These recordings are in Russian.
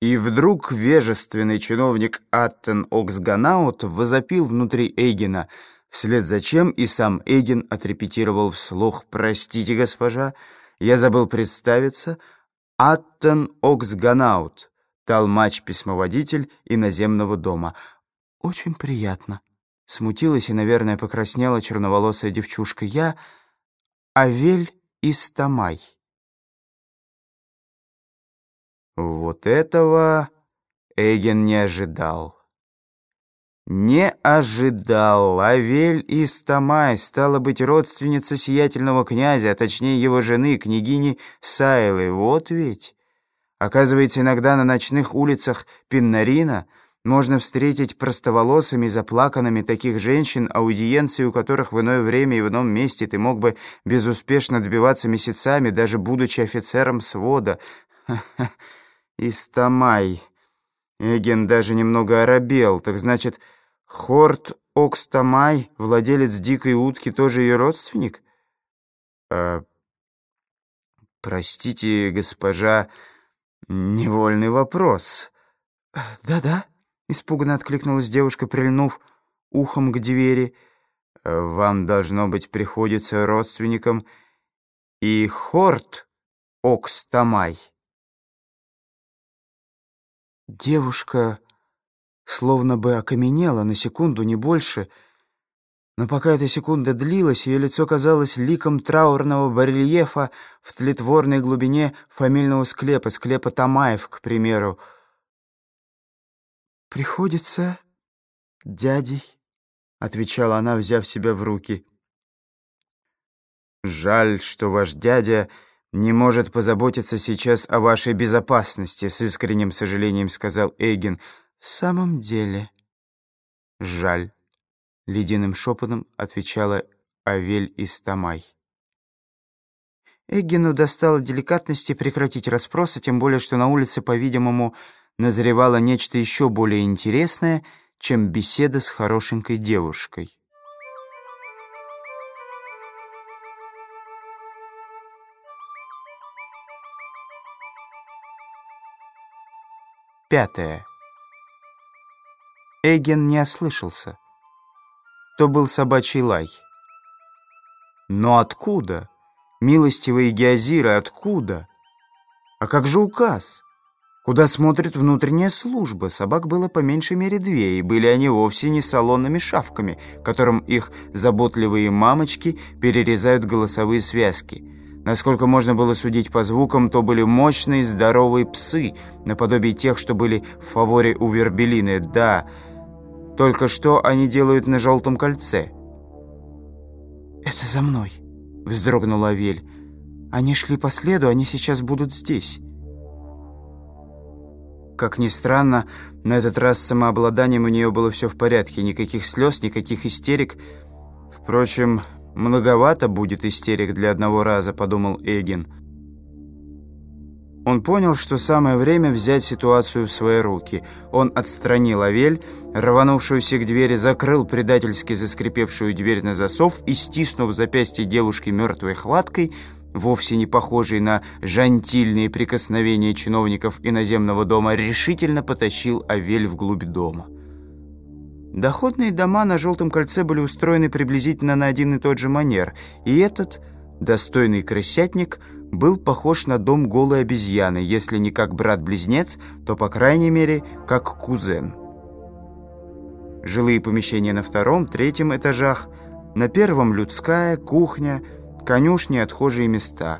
И вдруг вежественный чиновник Аттен Оксганаут возопил внутри Эйгена, вслед за чем и сам Эйген отрепетировал вслух «Простите, госпожа, я забыл представиться. Аттен Оксганаут, толмач-письмоводитель иноземного дома. Очень приятно». Смутилась и, наверное, покраснела черноволосая девчушка. «Я Авель Истамай». Вот этого Эйген не ожидал. Не ожидал. Авель Истамай стала быть родственница сиятельного князя, а точнее его жены, княгини Сайлы. Вот ведь. Оказывается, иногда на ночных улицах Пиннарина можно встретить простоволосыми, заплаканными таких женщин, аудиенции у которых в иное время и в ином месте ты мог бы безуспешно добиваться месяцами, даже будучи офицером свода. Ха-ха. Истамай. Эген даже немного оробел. Так значит, Хорт Окстамай, владелец дикой утки, тоже ее родственник? А, простите, госпожа, невольный вопрос. Да-да, испуганно откликнулась девушка, прильнув ухом к двери. Вам, должно быть, приходится родственником и Хорт Окстамай. Девушка словно бы окаменела на секунду, не больше, но пока эта секунда длилась, ее лицо казалось ликом траурного барельефа в тлетворной глубине фамильного склепа, склепа Тамаев, к примеру. «Приходится дядей», — отвечала она, взяв себя в руки. «Жаль, что ваш дядя...» не может позаботиться сейчас о вашей безопасности», — с искренним сожалением сказал Эйген. «В самом деле...» «Жаль», — ледяным шепотом отвечала Авель Истамай. Эггену достало деликатности прекратить расспросы, тем более, что на улице, по-видимому, назревало нечто еще более интересное, чем беседа с хорошенькой девушкой. Пятое. Эйген не ослышался. То был собачий лай. Но откуда? Милостивые геозиры, откуда? А как же указ? Куда смотрит внутренняя служба? Собак было по меньшей мере две, и были они вовсе не салонными шавками, которым их заботливые мамочки перерезают голосовые связки. Насколько можно было судить по звукам, то были мощные, здоровые псы, наподобие тех, что были в фаворе у Вербелины. Да, только что они делают на желтом кольце. «Это за мной», — вздрогнула Авель. «Они шли по следу, они сейчас будут здесь». Как ни странно, на этот раз с самообладанием у нее было все в порядке. Никаких слез, никаких истерик. Впрочем... «Многовато будет истерик для одного раза», — подумал Эгин. Он понял, что самое время взять ситуацию в свои руки. Он отстранил Авель, рванувшуюся к двери, закрыл предательски заскрипевшую дверь на засов и, стиснув запястье девушки мертвой хваткой, вовсе не похожей на жантильные прикосновения чиновников иноземного дома, решительно потащил Авель вглубь дома. Доходные дома на Желтом кольце были устроены приблизительно на один и тот же манер, и этот, достойный крысятник, был похож на дом голой обезьяны, если не как брат-близнец, то, по крайней мере, как кузен. Жилые помещения на втором, третьем этажах, на первом людская, кухня, конюшни, отхожие места.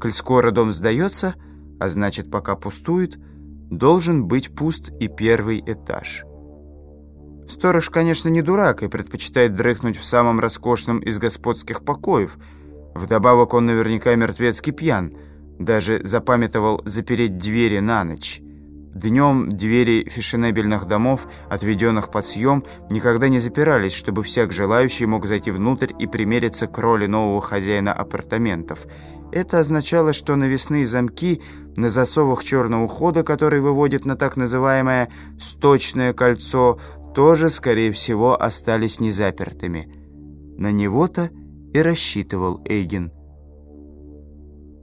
Коль скоро дом сдается, а значит, пока пустует, должен быть пуст и первый этаж. Сторож, конечно, не дурак и предпочитает дрыхнуть в самом роскошном из господских покоев. Вдобавок он наверняка мертвецкий пьян. Даже запамятовал запереть двери на ночь. Днем двери фешенебельных домов, отведенных под съем, никогда не запирались, чтобы всяк желающий мог зайти внутрь и примериться к роли нового хозяина апартаментов. Это означало, что навесные замки на засовах черного хода, который выводит на так называемое «сточное кольцо», тоже, скорее всего, остались незапертыми. На него-то и рассчитывал Эйген.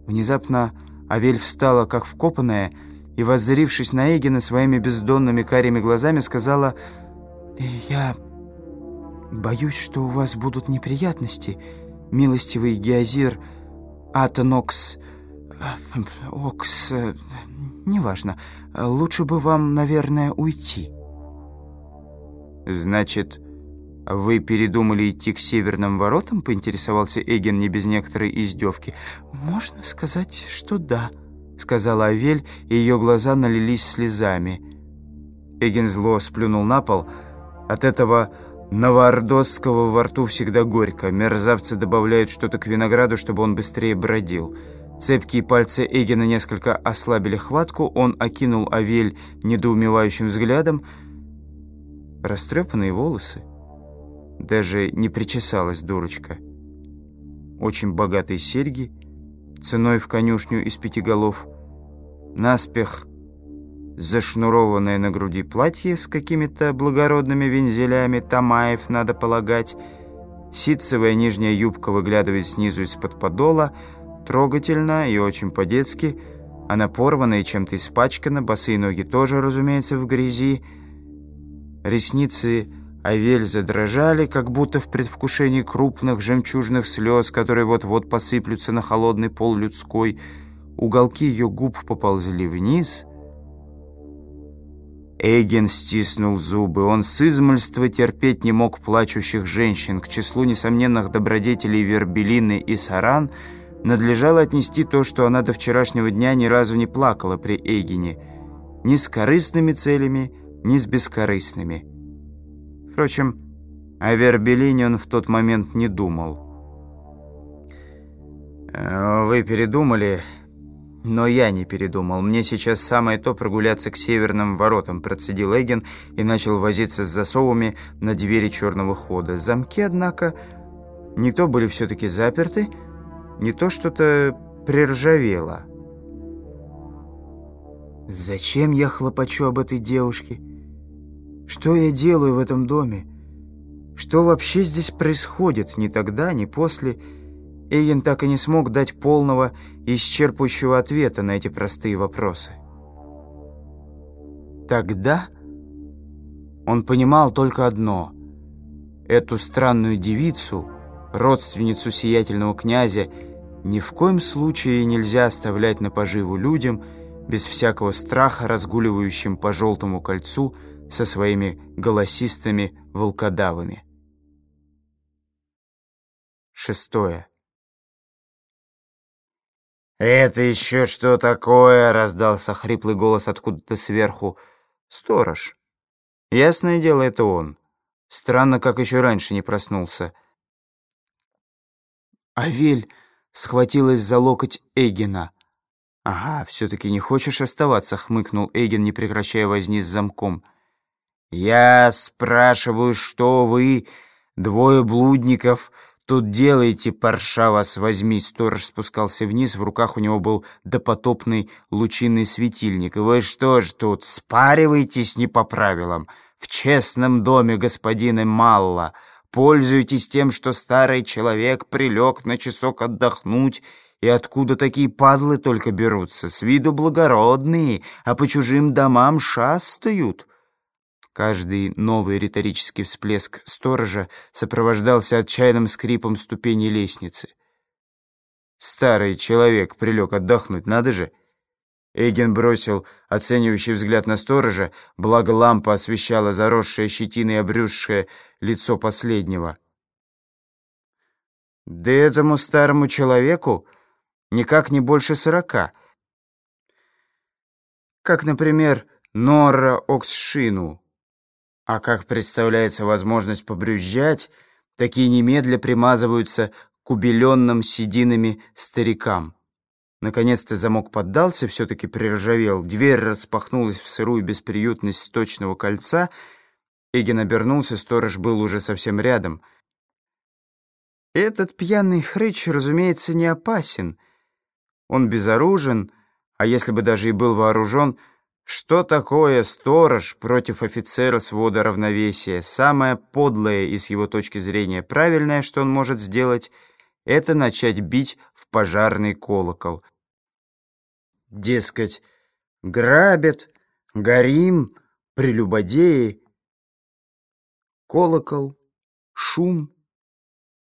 Внезапно Авель встала, как вкопанная, и, воззрившись на Эгина своими бездонными карими глазами, сказала «Я боюсь, что у вас будут неприятности, милостивый Геозир Атонокс, Окс, неважно. Лучше бы вам, наверное, уйти». «Значит, вы передумали идти к северным воротам?» — поинтересовался Эгин не без некоторой издевки. «Можно сказать, что да», — сказала Авель, и ее глаза налились слезами. Эгин зло сплюнул на пол. От этого новоордосского во рту всегда горько. Мерзавцы добавляют что-то к винограду, чтобы он быстрее бродил. Цепкие пальцы Эгина несколько ослабили хватку, он окинул Авель недоумевающим взглядом. Растрепанные волосы. Даже не причесалась дурочка. Очень богатые серьги, ценой в конюшню из пяти голов. Наспех зашнурованное на груди платье с какими-то благородными вензелями, тамаев, надо полагать. Ситцевая нижняя юбка выглядывает снизу из-под подола, трогательно и очень по-детски. Она порвана и чем-то испачкана, босые ноги тоже, разумеется, в грязи. Ресницы Авель задрожали, как будто в предвкушении крупных жемчужных слез, которые вот-вот посыплются на холодный пол людской. Уголки ее губ поползли вниз. Эйген стиснул зубы. Он с измольства терпеть не мог плачущих женщин. К числу несомненных добродетелей Вербелины и Саран надлежало отнести то, что она до вчерашнего дня ни разу не плакала при Эйгене. Ни с корыстными целями, ни с бескорыстными. Впрочем, о Вербелине он в тот момент не думал. «Э, «Вы передумали, но я не передумал. Мне сейчас самое то прогуляться к северным воротам», процедил Эгин и начал возиться с засовами на двери черного хода. Замки, однако, не то были все-таки заперты, не то что-то приржавело. «Зачем я хлопочу об этой девушке?» Что я делаю в этом доме? Что вообще здесь происходит? Ни тогда, ни после. Эйген так и не смог дать полного и исчерпывающего ответа на эти простые вопросы. Тогда он понимал только одно. Эту странную девицу, родственницу сиятельного князя, ни в коем случае нельзя оставлять на поживу людям, без всякого страха разгуливающим по желтому кольцу, со своими голосистыми волкодавами. Шестое. «Это еще что такое?» — раздался хриплый голос откуда-то сверху. «Сторож». Ясное дело, это он. Странно, как еще раньше не проснулся. Авель схватилась за локоть Эгина. «Ага, все-таки не хочешь оставаться?» — хмыкнул Эгин, не прекращая возни с замком. «Я спрашиваю, что вы, двое блудников, тут делаете, парша вас возьми?» Сторож спускался вниз, в руках у него был допотопный лучинный светильник. «Вы что ж тут, спариваетесь не по правилам? В честном доме господина Малла пользуетесь тем, что старый человек прилег на часок отдохнуть, и откуда такие падлы только берутся? С виду благородные, а по чужим домам шастают». Каждый новый риторический всплеск сторожа сопровождался отчаянным скрипом ступеней лестницы. Старый человек прилег отдохнуть, надо же. Эйген бросил оценивающий взгляд на сторожа, благо лампа освещала заросшее щетиной обрюзшее лицо последнего. Да этому старому человеку никак не больше сорока. Как, например, Нора Оксшину. А как представляется возможность побрюзжать, такие немедля примазываются к убеленным сединами старикам. Наконец-то замок поддался, все-таки приржавел. Дверь распахнулась в сырую бесприютность сточного кольца. Эгин обернулся, сторож был уже совсем рядом. Этот пьяный хрыч, разумеется, не опасен. Он безоружен, а если бы даже и был вооружен — что такое сторож против офицера свода равновесия? Самое подлое и с его точки зрения правильное, что он может сделать, это начать бить в пожарный колокол. Дескать, грабят, горим, прелюбодеи. Колокол, шум.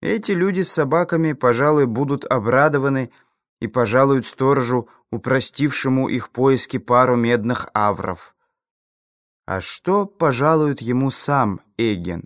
Эти люди с собаками, пожалуй, будут обрадованы и пожалуют сторожу, упростившему их поиски пару медных авров. А что пожалует ему сам Эген?